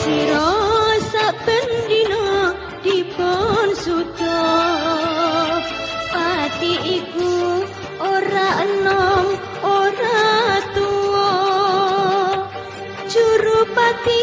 sira saben dina dipun suca ati iku ora enom ora tuwa juru pati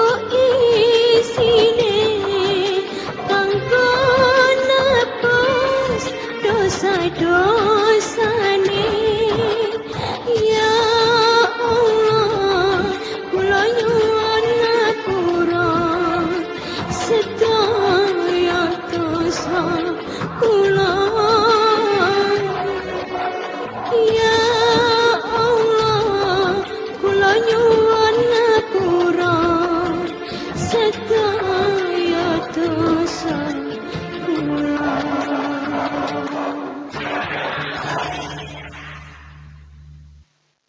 इसी